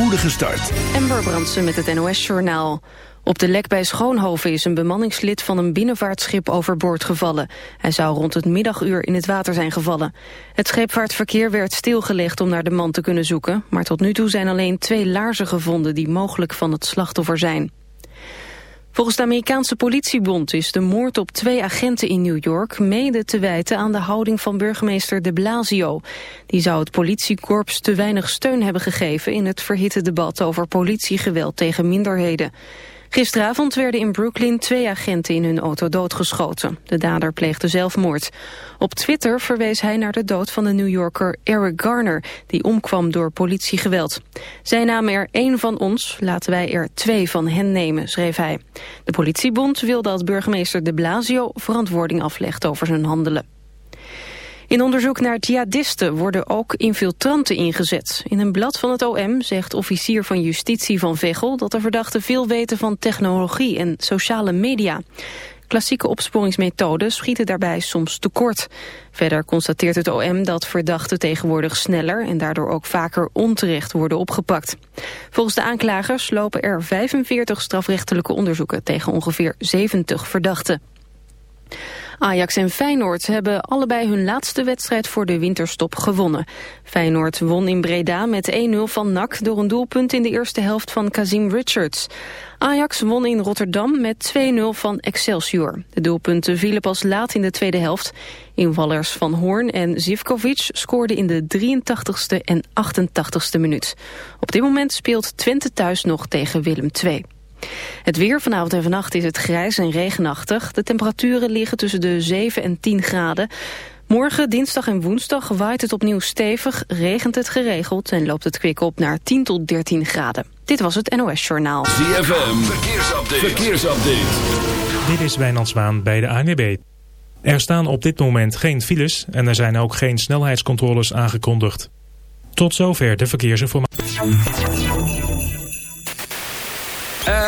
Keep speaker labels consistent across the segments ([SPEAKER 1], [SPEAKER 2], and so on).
[SPEAKER 1] spoedige start.
[SPEAKER 2] Ember Brandsen met het NOS-journaal. Op de lek bij Schoonhoven is een bemanningslid van een binnenvaartschip overboord gevallen. Hij zou rond het middaguur in het water zijn gevallen. Het scheepvaartverkeer werd stilgelegd om naar de man te kunnen zoeken... maar tot nu toe zijn alleen twee laarzen gevonden die mogelijk van het slachtoffer zijn. Volgens de Amerikaanse politiebond is de moord op twee agenten in New York mede te wijten aan de houding van burgemeester de Blasio. Die zou het politiekorps te weinig steun hebben gegeven in het verhitte debat over politiegeweld tegen minderheden. Gisteravond werden in Brooklyn twee agenten in hun auto doodgeschoten. De dader pleegde zelfmoord. Op Twitter verwees hij naar de dood van de New Yorker Eric Garner... die omkwam door politiegeweld. Zij namen er één van ons, laten wij er twee van hen nemen, schreef hij. De politiebond wil dat burgemeester de Blasio verantwoording aflegt over zijn handelen. In onderzoek naar jihadisten worden ook infiltranten ingezet. In een blad van het OM zegt officier van justitie van Veghel... dat de verdachten veel weten van technologie en sociale media. Klassieke opsporingsmethoden schieten daarbij soms tekort. Verder constateert het OM dat verdachten tegenwoordig sneller... en daardoor ook vaker onterecht worden opgepakt. Volgens de aanklagers lopen er 45 strafrechtelijke onderzoeken... tegen ongeveer 70 verdachten. Ajax en Feyenoord hebben allebei hun laatste wedstrijd voor de winterstop gewonnen. Feyenoord won in Breda met 1-0 van NAC door een doelpunt in de eerste helft van Kazim Richards. Ajax won in Rotterdam met 2-0 van Excelsior. De doelpunten vielen pas laat in de tweede helft. Invallers Van Hoorn en Zivkovic scoorden in de 83ste en 88ste minuut. Op dit moment speelt Twente thuis nog tegen Willem II. Het weer vanavond en vannacht is het grijs en regenachtig. De temperaturen liggen tussen de 7 en 10 graden. Morgen, dinsdag en woensdag waait het opnieuw stevig, regent het geregeld... en loopt het kwik op naar 10 tot 13 graden. Dit was het NOS Journaal.
[SPEAKER 1] ZFM, verkeersupdate. verkeersupdate.
[SPEAKER 3] Dit is Wijnand Zwaan bij de ANWB. Er staan op dit moment geen files en er zijn ook geen snelheidscontroles aangekondigd. Tot zover de verkeersinformatie.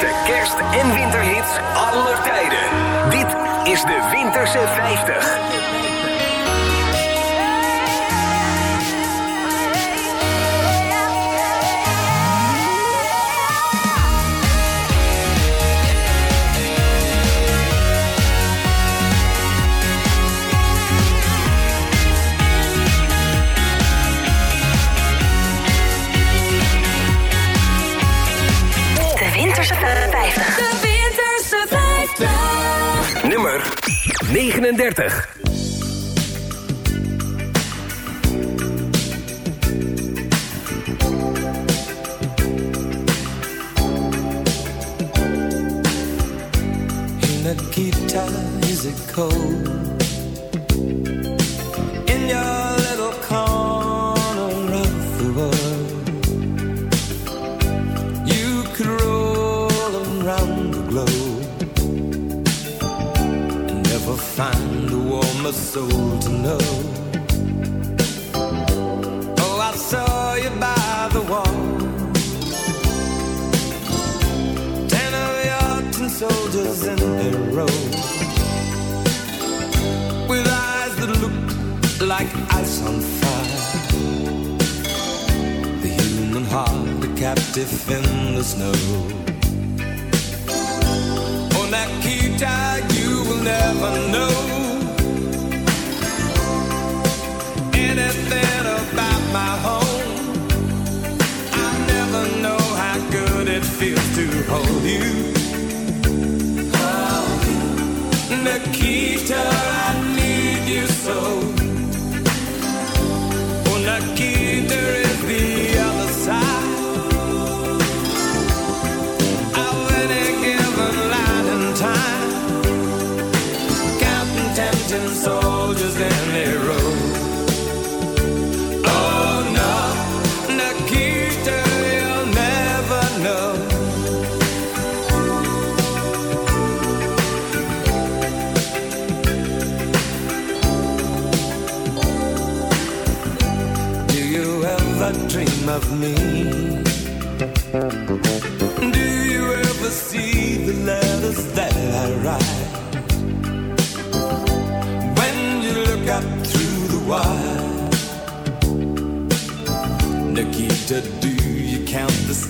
[SPEAKER 1] grootste kerst- en winterhits aller tijden. Dit is de Winterse 50.
[SPEAKER 4] Winterse 50. De Winterse 50.
[SPEAKER 1] Nummer 39.
[SPEAKER 5] In Nikita, is it cold? A soul to know. Oh, I saw you by the wall. Ten of your tin soldiers in a row. With eyes that looked like ice on fire. The human heart, a captive in the snow. Oh, Nikita, you will never know anything about my home. I never know how good it feels to hold you. Oh, Nikita, I need you so.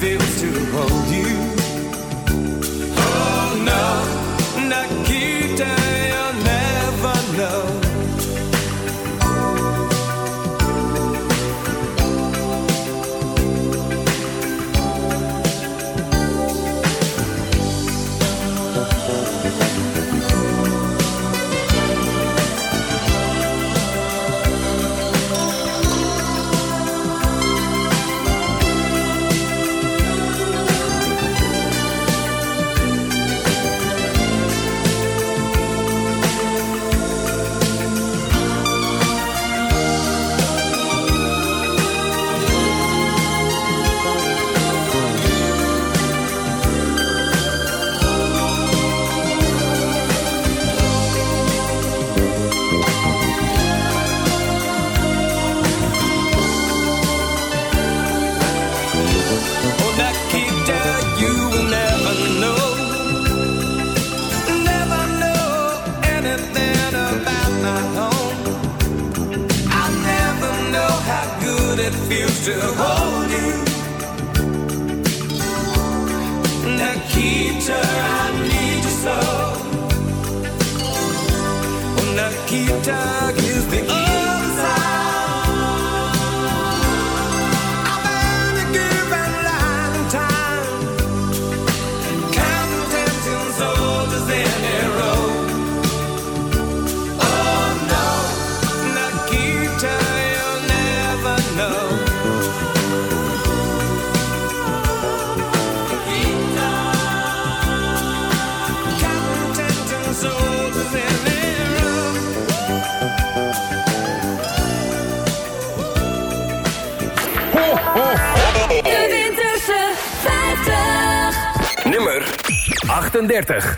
[SPEAKER 5] feels to hold
[SPEAKER 1] 38.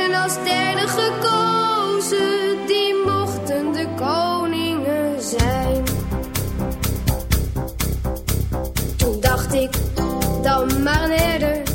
[SPEAKER 6] als derde gekozen, die mochten de koningen zijn. Toen dacht ik, dan maar een herder.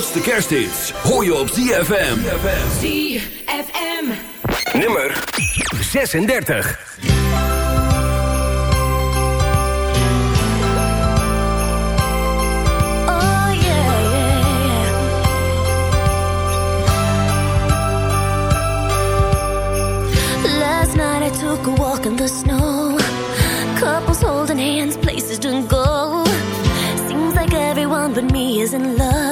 [SPEAKER 7] grootste night hoor je op ZFM.
[SPEAKER 4] ZFM.
[SPEAKER 1] Nummer 36.
[SPEAKER 8] took a walk in the snow Couples holding hands, places to go Seems like everyone but me is in love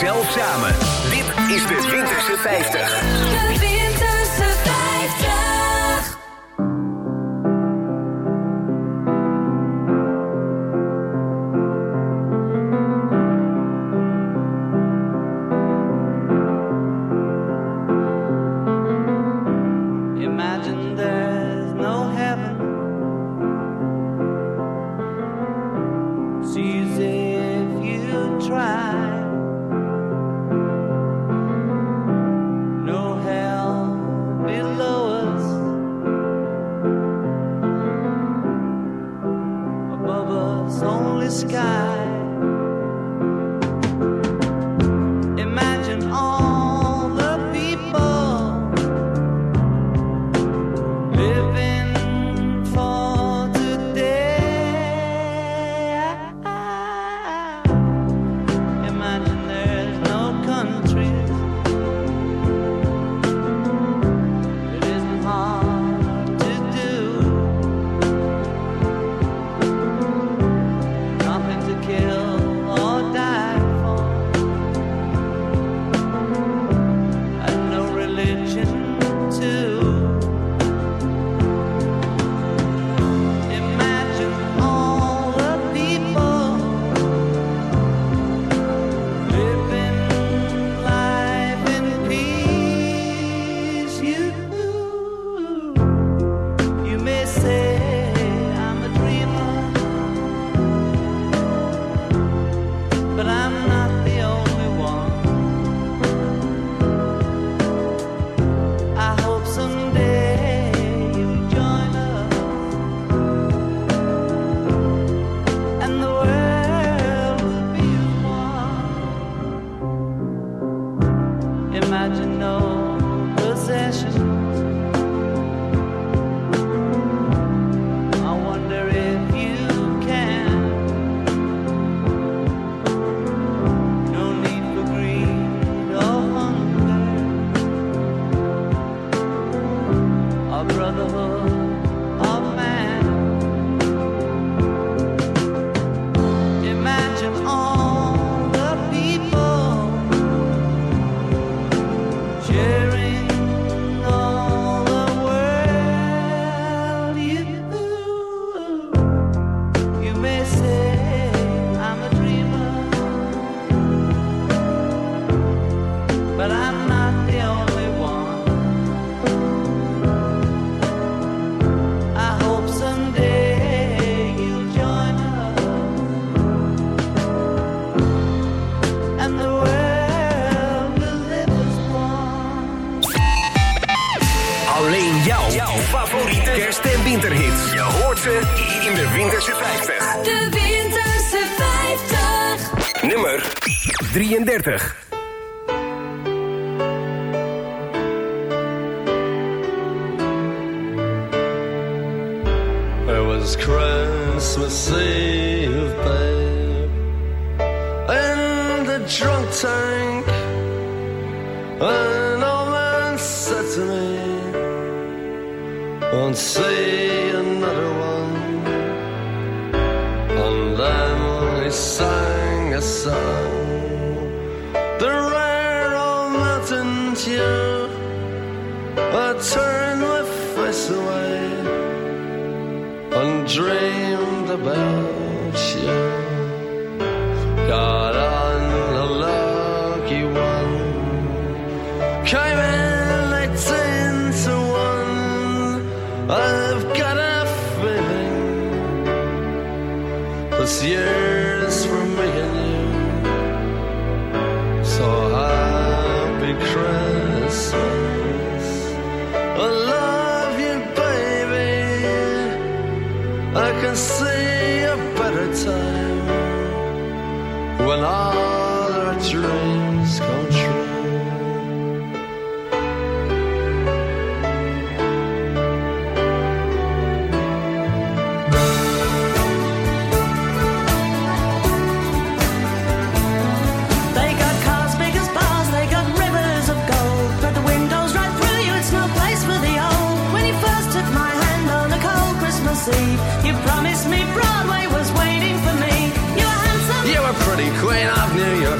[SPEAKER 9] zelf samen. Dit is de Winterse 50.
[SPEAKER 10] 36. It
[SPEAKER 11] was Christmas Eve, babe, in the drunk tank. An old man said to me, Won't see another one. And then he sang a song. dreamed about you. Got on a lucky one. Came in eighteen to one. I've got a feeling this year.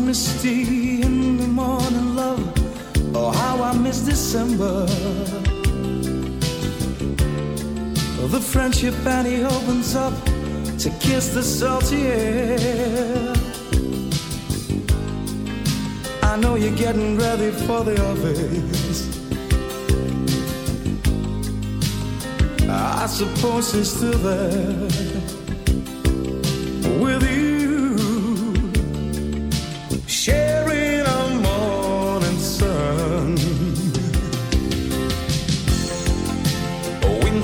[SPEAKER 12] Misty in the morning, love. Oh, how I miss December. The friendship and he opens up to kiss the salty air. I know you're getting ready for the office. I suppose he's still there with you,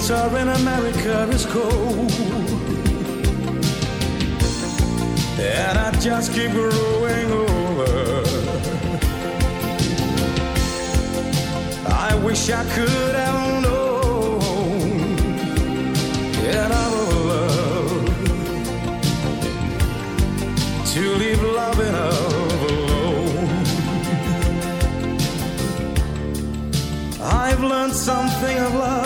[SPEAKER 12] Winter in America is cold, and I just keep growing older. I wish I could have known and I love to leave loving alone. I've learned something of love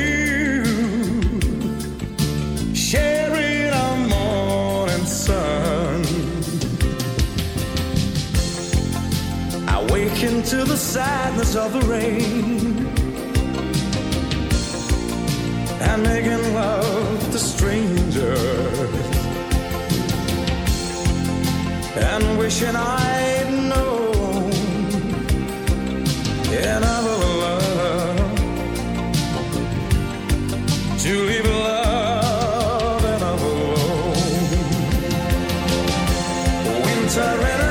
[SPEAKER 12] into the sadness of the rain. And making love to strangers. And wishing I'd known another love. To leave love and alone. Winter in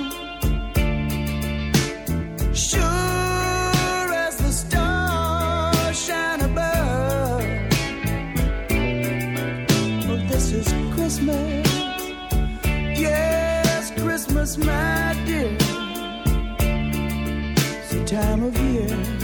[SPEAKER 12] My dear. It's the time of year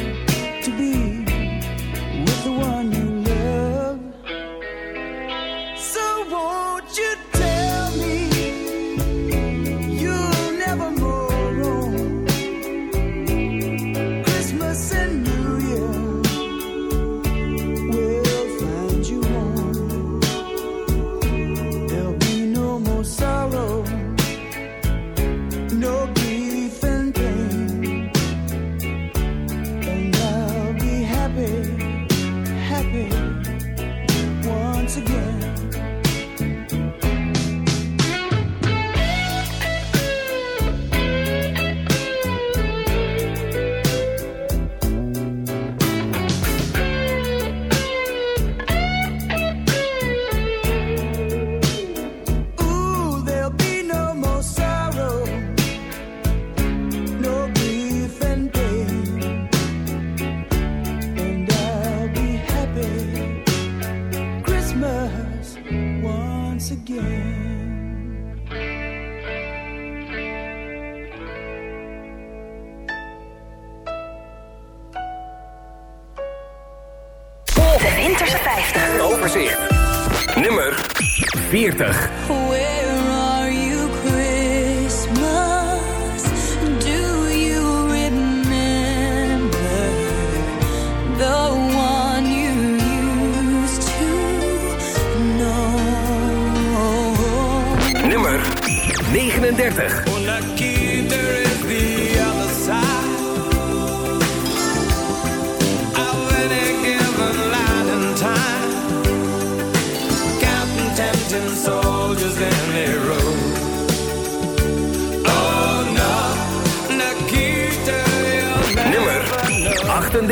[SPEAKER 1] Overzeer. Nummer 40.
[SPEAKER 4] One you used to know?
[SPEAKER 1] Nummer 39.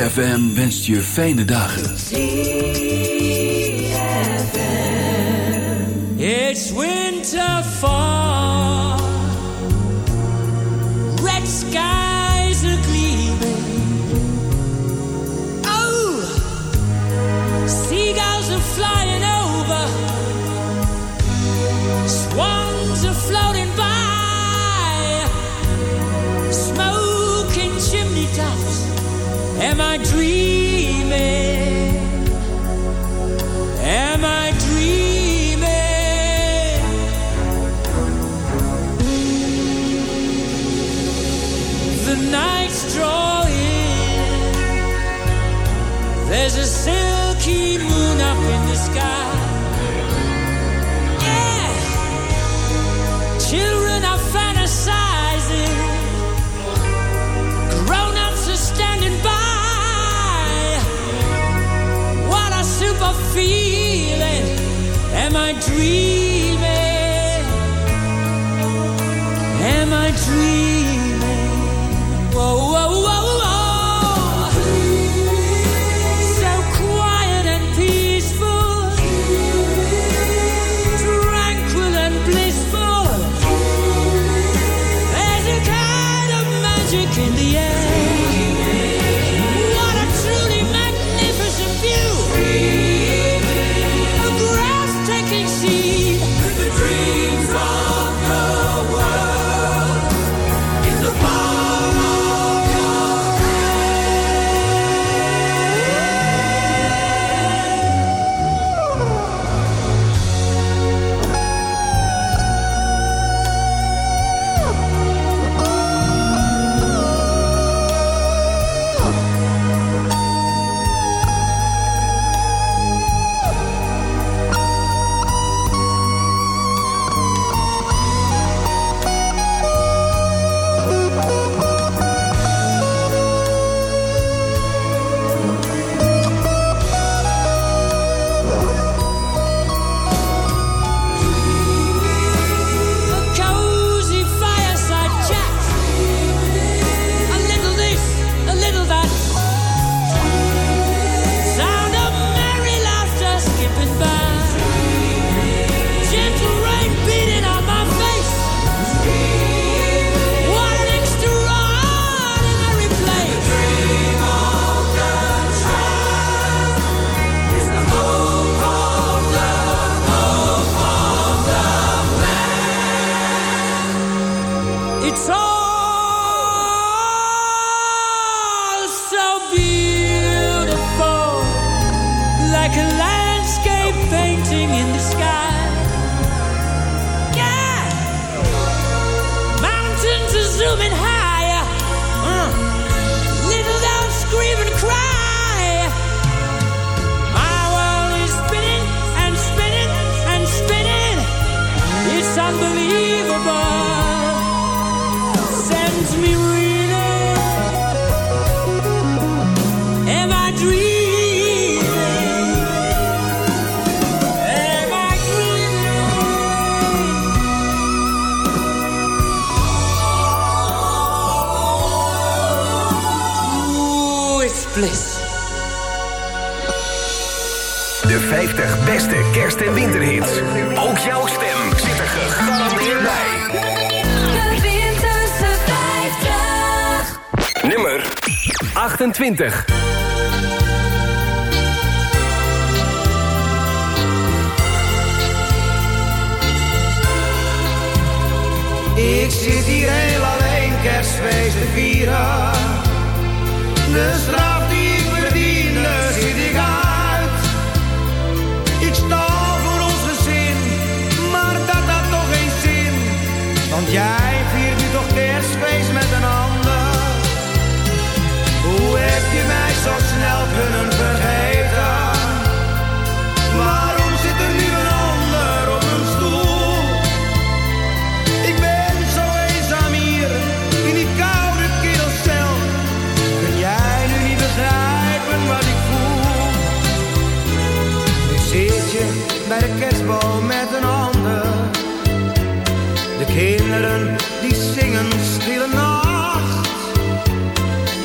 [SPEAKER 7] ZFM wenst je fijne dagen.
[SPEAKER 13] It's winter fall. dream.
[SPEAKER 1] kerst- en winterhits. Ook jouw stem zit er gegarandeerd bij.
[SPEAKER 4] De Winterse 50.
[SPEAKER 1] Nummer 28.
[SPEAKER 14] Ik zit hier heel alleen kerstfeest te vieren. Dus De straat Jij viert nu toch kerstfeest met een ander. Hoe heb je mij zo snel kunnen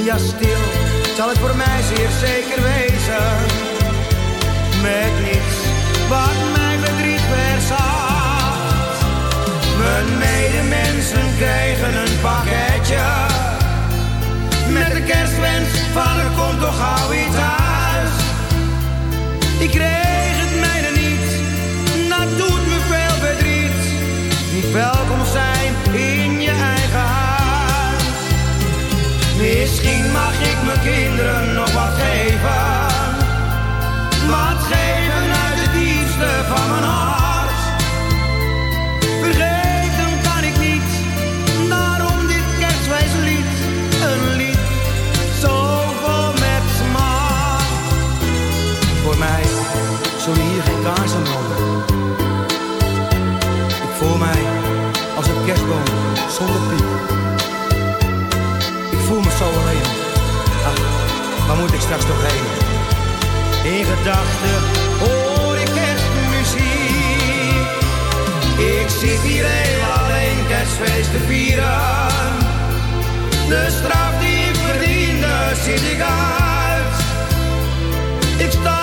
[SPEAKER 14] ja stil,
[SPEAKER 8] zal het voor mij zeer zeker wezen. Met niets wat mijn verdriet verzacht. Mijn medemensen krijgen een pakketje. Met de kerstwens van er komt toch gauw iets uit. Ik kreeg het mijne niet, dat doet me veel verdriet. Wel straks nog heen. In gedachten hoor ik kerstmuziek. Ik zit hier heel alleen kerstfeest te vieren. De straf die ik verdiende zit ik uit. Ik sta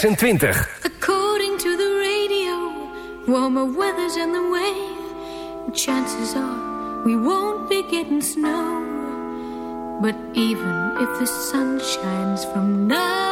[SPEAKER 1] 26.
[SPEAKER 15] According to the radio, warmer weather's in the way. Chances are we won't be getting snow. But even if the sun shines from now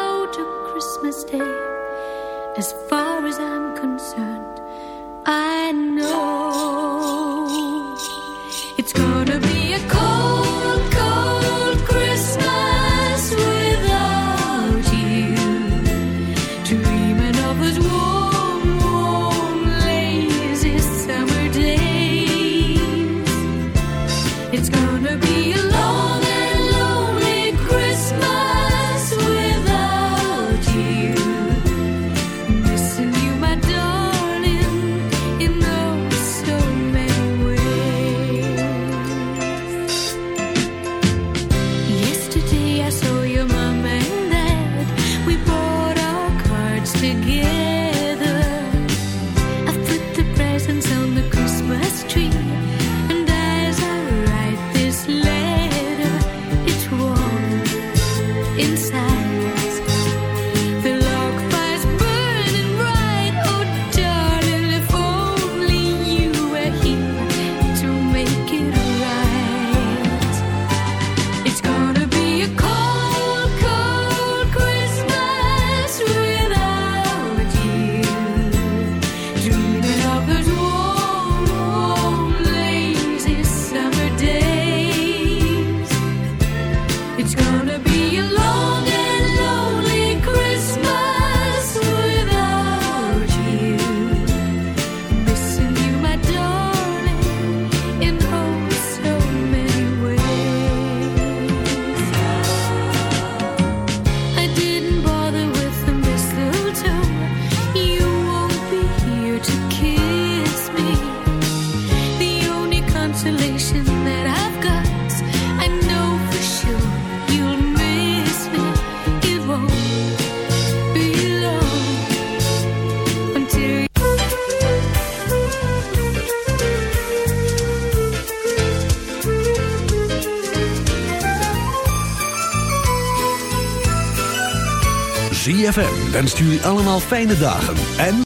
[SPEAKER 16] ZFM wenst je allemaal fijne dagen en...